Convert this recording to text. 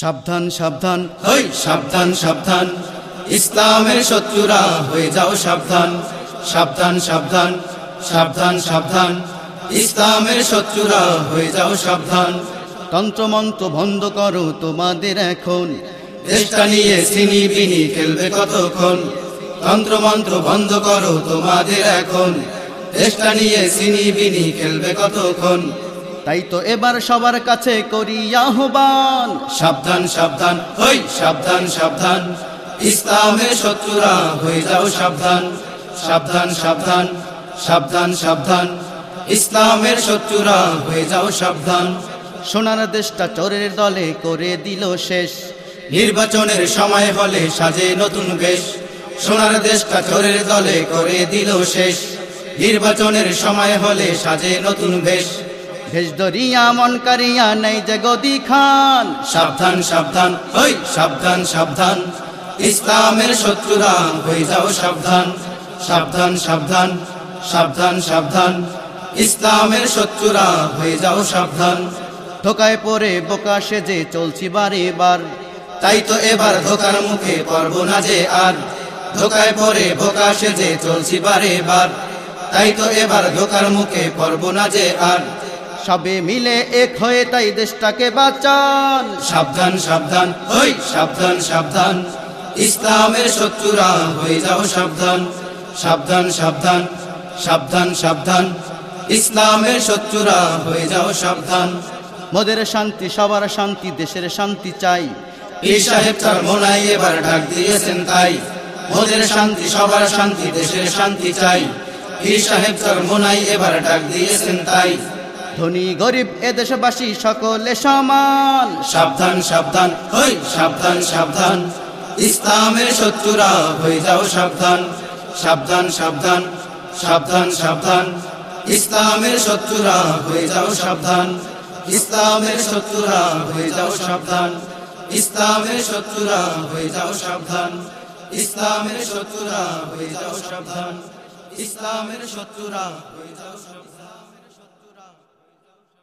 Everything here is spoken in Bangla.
সাবধান সাবধান, হই, সাবধান সাবধান। ইসলামের শত্রুরা হয়ে যাও সাবধান সাবধান সাবধান সাবধান সাবধান। ইসলামের শত্রুরা হয়ে যাও সাবধান। তন্ত্রমন্ত্র বন্ধ করো তোমাদের এখন। দেশটা নিয়ে সিনি বিনি খেলবে কতক্ষণ? তন্ত্রমন্ত্র বন্ধ করো তোমাদের এখন। দেশটা নিয়ে সিনি বিনি খেলবে কতক্ষণ? তাই তো এবার সবার কাছে করি আহ্বান। সাবধান সাবধান হই সাবধান সাবধান। ইসলামের শত্রুরা হয়ে যাও সাবধান। সাবধান সাবধান সাবধান সাবধান। ইসলামের শত্রুরা হয়ে যাও সাবধান। সোনার দেশটা চোরের দলে করে দিল শেষ। নির্বাচনের সময় হলে সাজে নতুন বেশ। সোনার দেশটা চোরের দলে করে দিল শেষ। নির্বাচনের সময় হলে সাজে নতুন বেশ। ভেজ দরিয়া, মন কারিয়া, নেই যে গদি খান। সাবধান সাবধান ওই সাবধান সাবধান। ইসলামের শত্রুরা হয়ে যাও সাবধান। সাবধান সাবধান সাবধান সাবধান। ইসলামের শত্রুরা হয়ে যাও সাবধান। ধোকায় পরে বোকা সেজে চলছি বারে বার। তাই তো এবার ধোকার মুখে পড়ব না যে আর। ধোকায় পরে বোকা সেজে চলছি বারে বার। তাই তো এবার ধোকার মুখে পড়ব না যে আর। সবে মিলে এক হয়ে তাই দেশটাকে বাঁচান। সাবধান সাবধান ওই সাবধান সাবধান। ইসলামের শত্রুরা হয়ে যাও সাবধান। সাবধান সাবধান সাবধান সাবধান। ইসলামের শত্রুরা হয়ে যাও সাবধান। মোদের শান্তি সবার শান্তি দেশের শান্তি চাই। পীর সাহেব তার মোনাই এবার ডাক দিয়েছেন তাই। মোদের শান্তি সবার শান্তি দেশের শান্তি চাই। পীর সাহেব তার মোনাই এবার ডাক দিয়েছেন তাই। ধনী, গরিব, এ দেশবাসী সকলে সমান। সাবধান সাবধান, হই, সাবধান সাবধান। ইসলামের শত্রুরা, হয়ে যাও সাবধান। সাবধান সাবধান সাবধান সাবধান। ইসলামের শত্রুরা, হয়ে যাও সাবধান। ইসলামের শত্রুরা, হয়ে যাও সাবধান। ইসলামের শত্রুরা, হয়ে যাও সাবধান। ইসলামের শত্রুরা, হয়ে যাও সাবধান। ইসলামের শত্রুরা, হয়ে যাও সাবধান।